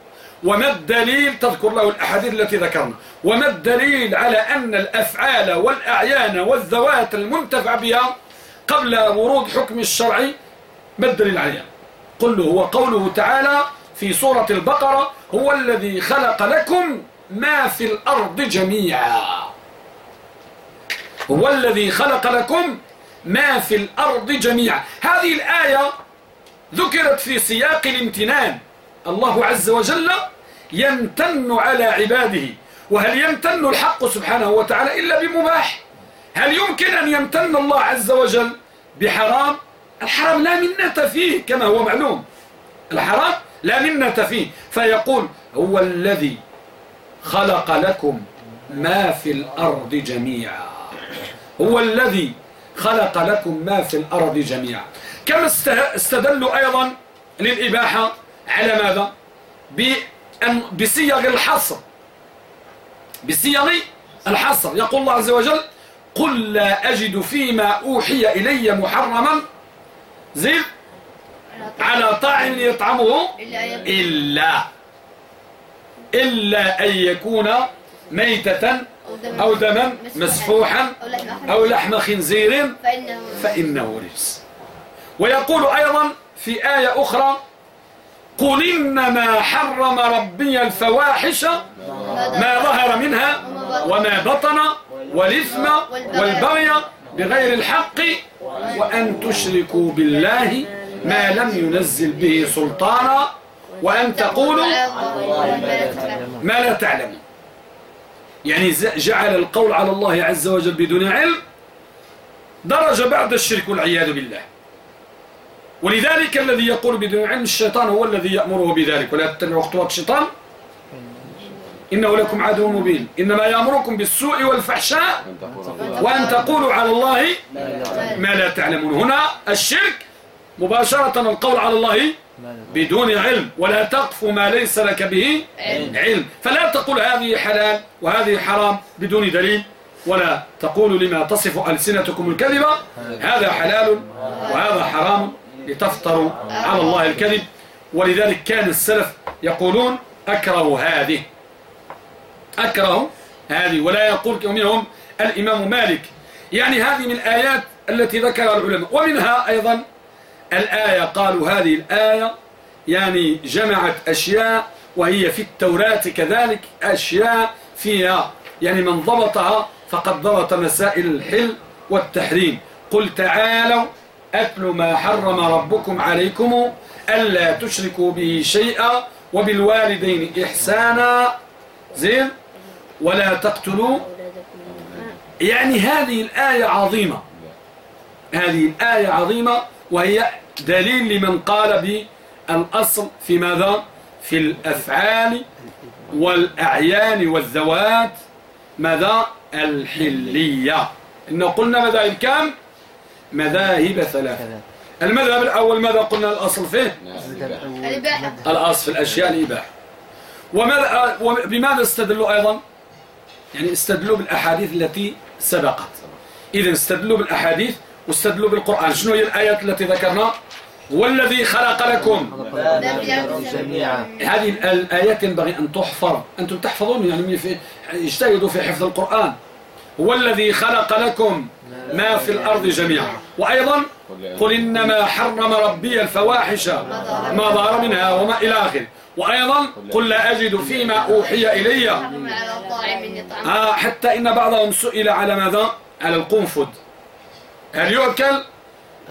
Speaker 1: وما الدليل تذكر له الأحاديث التي ذكرنا؟ وما الدليل على أن الأفعال والأعيان والذوات المنتفع بها قبل ورود حكم الشرعي ما الدليل عليها؟ قل له هو قوله تعالى في سورة البقرة هو الذي خلق لكم ما في الأرض جميعا هو الذي خلق لكم ما في الأرض جميعا هذه الآية ذكرت في سياق الامتنان. الله عز وجل يمتن على عباده؟ وهل يمتن الحق سبحانه وتعالى إلا بمباح؟ هل يمكن أن يمتن الله عز وجل بحرام؟ الحرام لا منة فيه كما هو معلوم. الحرام لا منة فيه. فيقول هو الذي خلق لكم ما في الأرض جميعا. هو الذي خلق لكم ما في الأرض جميعا. كما استدلوا أيضا للإباحة على ماذا؟ بصيغ الحصر. بصيغ الحصر. يقول الله عز وجل قل لا أجد فيما أوحي إلي محرما. زين. على طاعم يطعمه إلا. إلا أن يكون ميتة أو دما مسفوحا أو لحم خنزير فإنه رجس. ويقول أيضا في آية أخرى قل إنما حرم ربي الفواحش ما ظهر منها وما بطن والإثم والبغي بغير الحق وأن تشركوا بالله ما لم ينزل به سلطانا وأن تقولوا ما لا تعلمون. يعني جعل القول على الله عز وجل بدون علم درجة بعد الشرك والعياذ بالله. ولذلك الذي يقول بدون علم الشيطان هو الذي يأمره بذلك. ولا تتبعوا خطوات الشيطان. إنه لكم عدو مبين. إنما يأمركم بالسوء والفحشاء وأن تقولوا على الله ما لا تعلمون. هنا الشرك مباشرة القول على الله بدون علم. ولا تقف ما ليس لك به علم. فلا تقول هذه حلال وهذه حرام بدون دليل. ولا تقول لما تصف ألسنتكم الكذبة هذا حلال وهذا حرام. لتفطروا على الله الكذب. ولذلك كان السلف يقولون أكره هذه. أكره هذه. ولا يقول منهم الإمام مالك. يعني هذه من الآيات التي ذكرها العلماء. ومنها أيضا الآية قالوا هذه الآية يعني جمعت أشياء وهي في التوراة كذلك أشياء فيها. يعني من ضبطها فقد ضبط مسائل الحل والتحريم. قل تعالوا أتل ما حرم ربكم عليكم ألا تشركوا به شيئا وبالوالدين إحسانا. زين؟ ولا تقتلوا. يعني هذه الآية عظيمة. هذه الآية عظيمة وهي دليل لمن قال بالأصل في ماذا؟ في الأفعال والأعيان والذوات. ماذا؟ الحلية. إنه قلنا مذاهب كم مذاهب ثلاثة. المذهب الأول ماذا قلنا؟ الأصل فيه؟ الأصل في الأشياء الإباحة. وماذا وبماذا استدلوا أيضا؟ يعني استدلوا بالأحاديث التي سبقت. إذا استدلوا بالأحاديث واستدلوا بالقرآن. شنو هي الآيات التي ذكرنا؟ والذي خلق لكم.
Speaker 4: جميعا.
Speaker 1: هذه الآيات ينبغي أن تحفظ. أنتم تحفظون؟ يعني في اجتهدوا في حفظ القرآن. هو الذي خلق لكم ما في الأرض جميعا. وأيضا قل إنما حرم ربي الفواحش ما ظهر منها وما إلى آخره. وأيضا قل لا أجد فيما أوحي إلي. آه حتى إن بعضهم سئل على ماذا؟ على القنفذ. هل يؤكل؟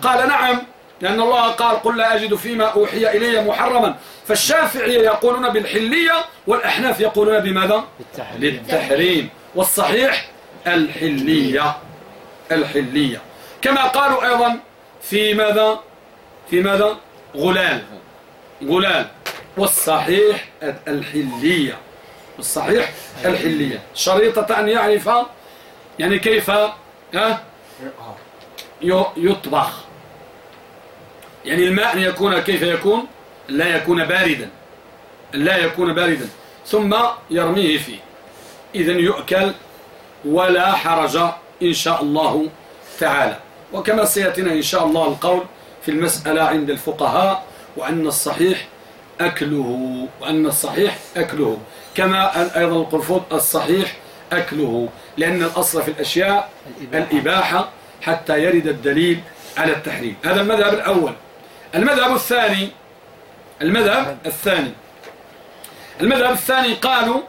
Speaker 1: قال نعم لأن الله قال قل لا أجد فيما أوحي إلي محرما. فالشافعية يقولون بالحلية والأحناف يقولون بماذا؟
Speaker 4: بالتحريم.
Speaker 1: والصحيح الحلية. الحلية. كما قالوا أيضا في ماذا؟ في ماذا؟ غلال. غلال. والصحيح الحلية. والصحيح الحلية. شريطة أن يعرف يعني كيف ها؟ يطبخ. يعني الماء أن يكون كيف يكون؟ لا يكون باردا. لا يكون باردا. ثم يرميه فيه. إذن يؤكل ولا حرج إن شاء الله تعالى. وكما سيأتينا إن شاء الله القول في المسألة عند الفقهاء وأن الصحيح أكله وأن الصحيح أكله. كما أيضا القرفوط الصحيح أكله لأن الأصل في الأشياء الإباحة. حتى يرد الدليل على التحريم. هذا المذهب الأول. المذهب الثاني المذهب الثاني. المذهب الثاني قالوا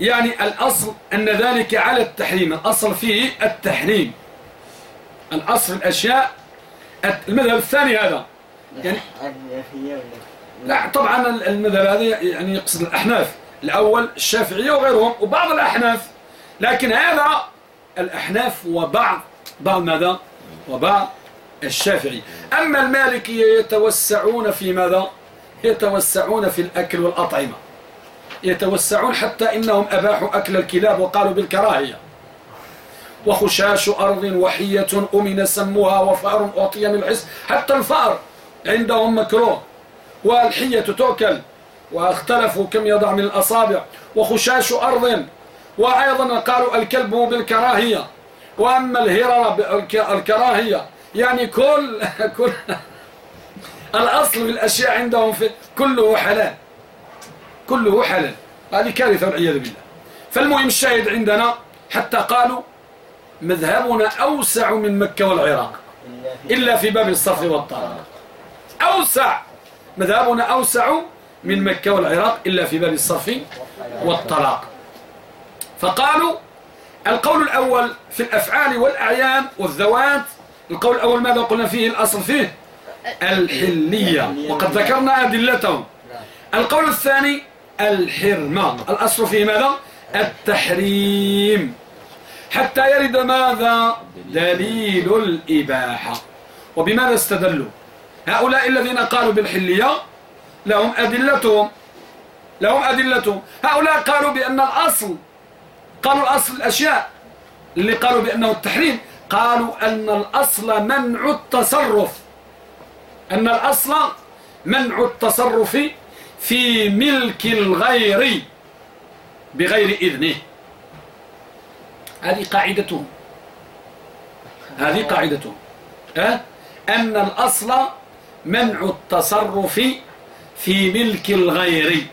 Speaker 1: يعني الأصل أن ذلك على التحريم. الأصل فيه التحريم. الأصل الأشياء المذهب الثاني هذا. يعني لا طبعا المذهب هذا يعني يقصد الأحناف. الأول الشافعية وغيرهم وبعض الأحناف. لكن هذا الأحناف وبعض بعض ماذا؟ وبعض الشافعي. أما المالكية يتوسعون في ماذا؟ يتوسعون في الأكل والأطعمة. يتوسعون حتى إنهم أباحوا أكل الكلاب وقالوا بالكراهية. وخشاش أرض وحية أمن سمها وفار أعطي من الحس حتى الفار عندهم مكروه والحية تؤكل. واختلفوا كم يضع من الأصابع. وخشاش أرض وأيضا قالوا الكلب بالكراهية. وأما الهرر بالكراهية يعني كل كل الأصل في الأشياء عندهم في كله حلال. كله حلال هذه كارثة والعياذ بالله. فالمهم الشاهد عندنا حتى قالوا مذهبنا أوسع من مكة والعراق. إلا في باب الصرف والطلاق أوسع. مذهبنا أوسع من مكة والعراق إلا في باب الصرف والطلاق. فقالوا القول الأول في الأفعال والأعيان والذوات. القول الأول ماذا قلنا فيه؟ الأصل فيه الحلية. وقد ذكرنا أدلتهم. القول الثاني الحرمة. الأصل فيه ماذا؟ التحريم. حتى يرد ماذا؟ دليل الإباحة. وبماذا استدلوا؟ هؤلاء الذين قالوا بالحلية لهم أدلتهم. لهم أدلتهم. هؤلاء قالوا بأن الأصل قالوا الأصل الأشياء. اللي قالوا بأنه التحريم قالوا أن الأصل منع التصرف. أن الأصل منع التصرف في ملك الغير بغير إذنه. هذه قاعدتهم. هذه قاعدتهم. أه؟ أن الأصل منع التصرف في ملك الغير.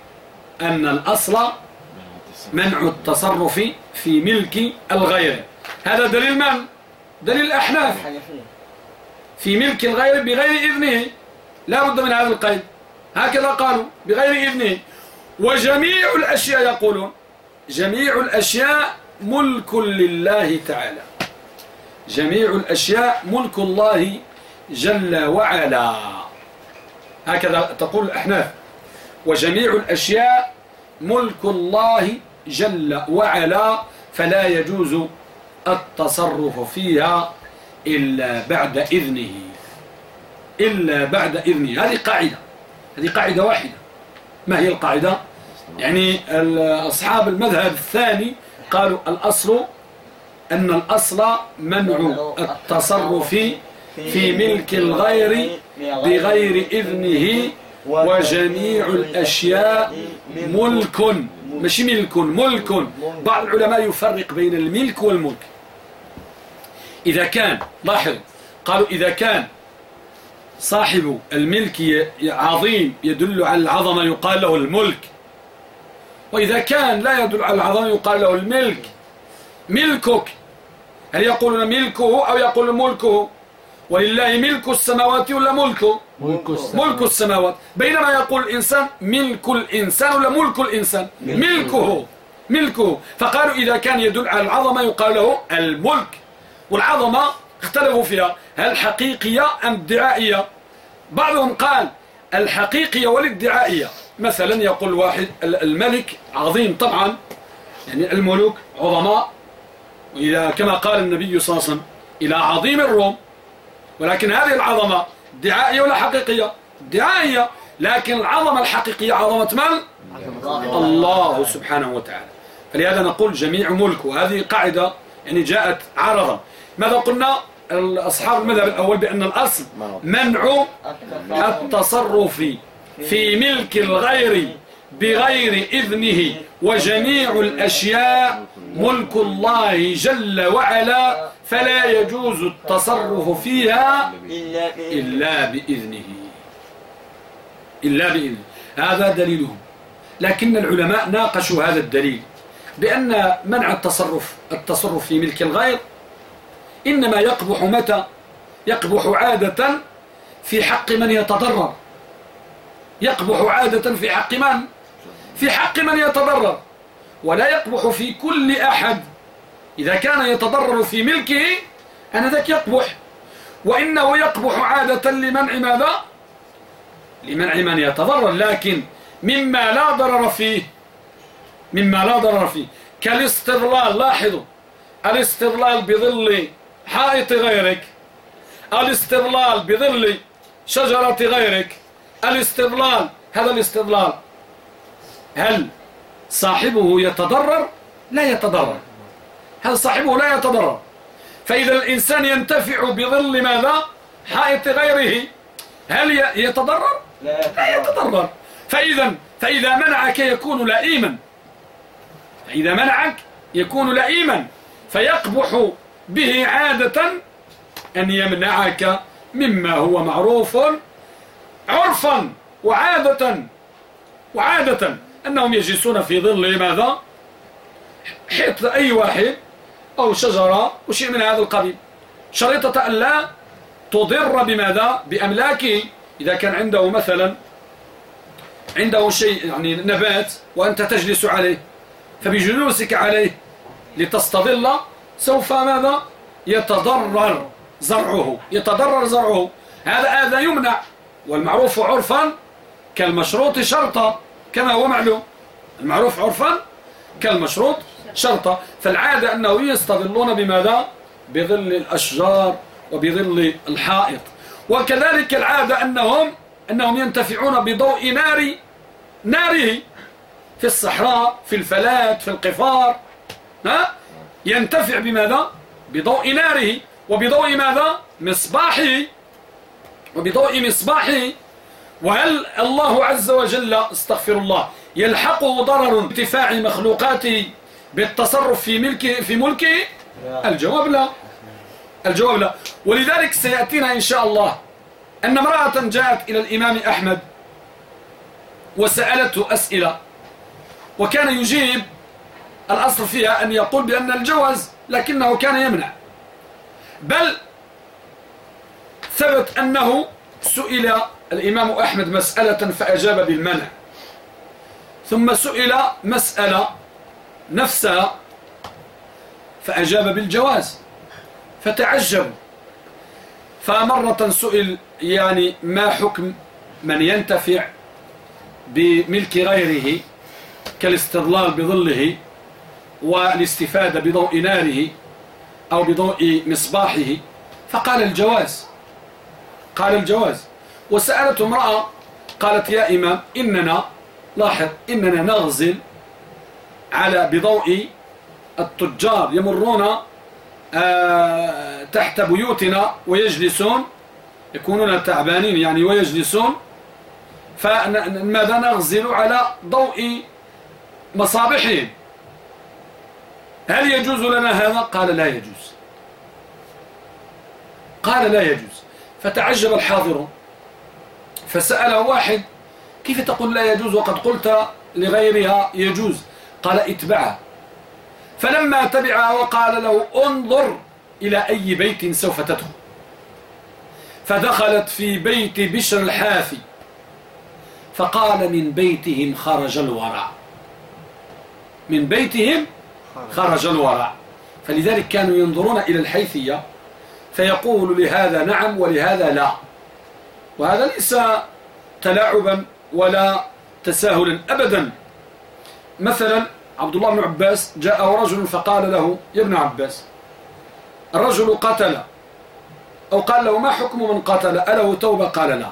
Speaker 1: أن الأصل منع التصرف في ملك الغير. هذا دليل من؟ دليل الأحناف. في ملك الغير بغير إذنه. لا بد من هذا القيد. هكذا قالوا بغير إذنه وجميع الأشياء يقولون جميع الأشياء ملك لله تعالى. جميع الأشياء ملك الله جل وعلا. هكذا تقول الأحناف. وجميع الأشياء ملك الله جل وعلا فلا يجوز التصرف فيها إلا بعد إذنه. إلا بعد إذنه. هذه قاعدة. هذه قاعدة واحدة. ما هي القاعدة؟ يعني أصحاب المذهب الثاني قالوا الأصل أن الأصل منع التصرف في ملك الغير بغير إذنه وجميع الأشياء ملك. مش ملك ملك. بعض العلماء يفرق بين الملك والملك. إذا كان لاحظ قالوا إذا كان صاحب الملك عظيم يدل على العظمة يقال له الملك. وإذا كان لا يدل على العظمة يقال له الملك ملكك هل يقولون ملكه أو يقول ملكه؟ ولله ملك السماوات ولا ملكه؟
Speaker 4: ملك السماوات.
Speaker 1: ملك السماوات. بينما يقول الإنسان ملك الإنسان ولا ملك الإنسان؟ ملكه. ملكه. فقالوا إذا كان يدل على العظمة يقال له الملك. والعظمة اختلفوا فيها هل حقيقية أم ادعائية؟ بعضهم قال الحقيقية والادعائية. مثلا يقول واحد الملك عظيم طبعا يعني الملوك عظماء. وإذا كما قال النبي صلى الله عليه وسلم إلى عظيم الروم. ولكن هذه العظمة دعائية ولا حقيقية؟ دعائية لكن العظمة الحقيقية عظمة من؟ الله سبحانه وتعالى. فلهذا نقول جميع ملك وهذه قاعدة يعني جاءت عارضة ماذا قلنا؟ أصحاب المذهب الأول بأن الأصل منع التصرف في ملك الغير بغير إذنه وجميع الأشياء ملك الله جل وعلا فلا يجوز التصرف فيها إلا بإذنه. إلا بإذنه. هذا دليلهم. لكن العلماء ناقشوا هذا الدليل بأن منع التصرف التصرف في ملك الغير إنما يقبح متى؟ يقبح عادة في حق من يتضرر. يقبح عادة في حق من؟ في حق من يتضرر. ولا يقبح في كل أحد. إذا كان يتضرر في ملكه أنا ذاك يقبح. وإنه يقبح عادة لمنع ماذا؟ لمنع من يتضرر. لكن مما لا ضرر فيه مما لا ضرر فيه. كالاستظلال لاحظوا. الاستظلال بظل حائط غيرك. الاستظلال بظل شجرة غيرك. الاستظلال هذا الاستظلال. هل صاحبه يتضرر؟ لا يتضرر. هل صاحبه لا يتضرر؟ فإذا الإنسان ينتفع بظل ماذا؟ حائط غيره. هل يتضرر. لا يتضرر. فإذا فإذا منعك يكون لئيما. فإذا منعك يكون لئيما. فيقبح به عادة أن يمنعك مما هو معروف عرفا وعادة وعادة أنهم يجلسون في ظل ماذا؟ حيط أي واحد أو شجرة وشيء من هذا القبيل. شريطة أن لا تضر بماذا؟ بأملاكه. إذا كان عنده مثلا عنده شيء يعني نبات وأنت تجلس عليه فبجلوسك عليه لتستظل سوف ماذا؟ يتضرر زرعه يتضرر زرعه. هذا هذا يمنع والمعروف عرفا كالمشروط شرطا كما هو معلوم. المعروف عرفا كالمشروط شرطا. فالعادة أنه يستظلون بماذا؟ بظل الأشجار وبظل الحائط. وكذلك العادة أنهم أنهم ينتفعون بضوء نار ناره في الصحراء في الفلات في القفار. ها؟ ينتفع بماذا؟ بضوء ناره. وبضوء ماذا؟ مصباحه. وبضوء مصباحه. وهل الله عز وجل استغفر الله يلحقه ضرر انتفاع مخلوقاته بالتصرف في ملكه في ملكه؟ الجواب لا. الجواب لا. ولذلك سيأتينا إن شاء الله أن امرأة جاءت إلى الإمام أحمد وسألته أسئلة. وكان يجيب الأصل فيها أن يقول بأن الجواز لكنه كان يمنع. بل ثبت أنه سئل الإمام أحمد مسألة فأجاب بالمنع. ثم سئل مسألة نفسها فأجاب بالجواز. فتعجب. فمرة سئل يعني ما حكم من ينتفع بملك غيره كالاستظلال بظله؟ والاستفادة بضوء ناره أو بضوء مصباحه فقال الجواز. قال الجواز. وسألته امرأة قالت يا إمام إننا لاحظ إننا نغزل على بضوء التجار يمرون آه، تحت بيوتنا ويجلسون يكونون تعبانين يعني ويجلسون فماذا نغزل على ضوء مصابيحهم هل يجوز لنا هذا؟ قال لا يجوز. قال لا يجوز. فتعجب الحاضرون فسأله واحد كيف تقول لا يجوز وقد قلت لغيرها يجوز؟ قال اتبعها فلما تبعها وقال له انظر إلى أي بيت سوف تدخل. فدخلت في بيت بشر الحافي. فقال من بيتهم خرج الورع من بيتهم خرج الورع. فلذلك كانوا ينظرون إلى الحيثية فيقول لهذا نعم ولهذا لا. وهذا ليس تلاعبا ولا تساهلا أبدا. مثلا عبد الله بن عباس جاء رجل فقال له يا ابن عباس الرجل قتل. أو قال له ما حكم من قتل؟ أله توبة قال لا.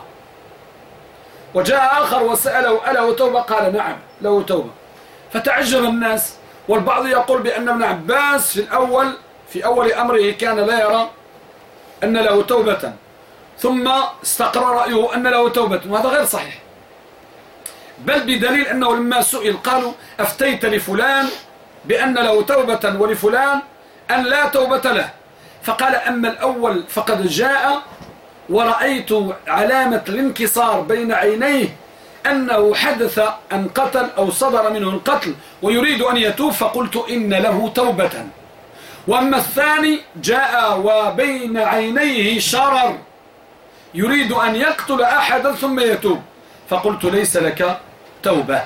Speaker 1: وجاء آخر وسأله أله توبة قال نعم له توبة فتعجب الناس والبعض يقول بأن ابن عباس في الأول في أول أمره كان لا يرى أن له توبة ثم استقر رأيه أن له توبة وهذا غير صحيح. بل بدليل أنه لما سئل قالوا أفتيت لفلان بأن له توبة ولفلان أن لا توبة له. فقال أما الأول فقد جاء ورأيت علامة الانكسار بين عينيه أنه حدث أن قتل أو صدر منه القتل ويريد أن يتوب فقلت إن له توبة. وأما الثاني جاء وبين عينيه شرر. يريد أن يقتل أحدا ثم يتوب. فقلت ليس لك توبة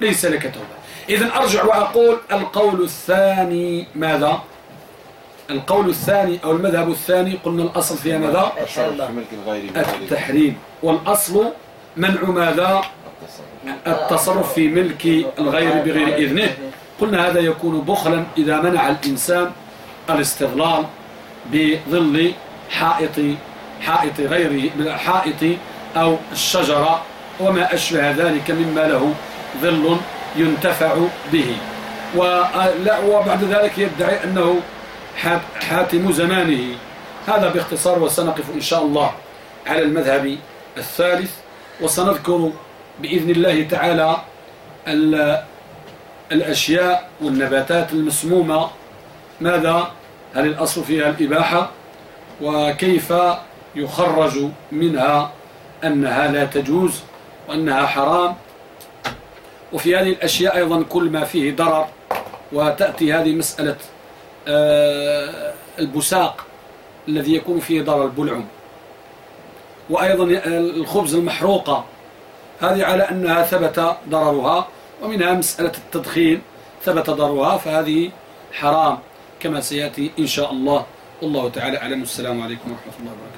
Speaker 1: ليس لك توبة. إذا أرجع وأقول القول الثاني ماذا؟ القول الثاني أو المذهب الثاني قلنا الأصل فيها ماذا؟ التحريم. والأصل منع ماذا؟ التصرف في ملك الغير بغير إذنه. قلنا هذا يكون بخلا إذا منع الإنسان الاستغلال بظل حائط حائط غيره حائط أو الشجرة وما أشبه ذلك مما له ظل ينتفع به. وبعد ذلك يدعي أنه حاتم زمانه. هذا باختصار وسنقف إن شاء الله على المذهب الثالث. وسنذكر بإذن الله تعالى الأشياء والنباتات المسمومة. ماذا؟ هل الأصل فيها الإباحة؟ وكيف يخرج منها أنها لا تجوز وأنها حرام؟ وفي هذه الأشياء أيضا كل ما فيه ضرر وتأتي هذه مسألة آه، البساق الذي يكون فيه ضرر البلعم وأيضا الخبز المحروقة. هذه على أنها ثبت ضررها ومنها مسألة التدخين ثبت ضررها فهذه حرام كما سيأتي إن شاء الله. والله تعالى أعلم. السلام عليكم ورحمة الله وبركاته.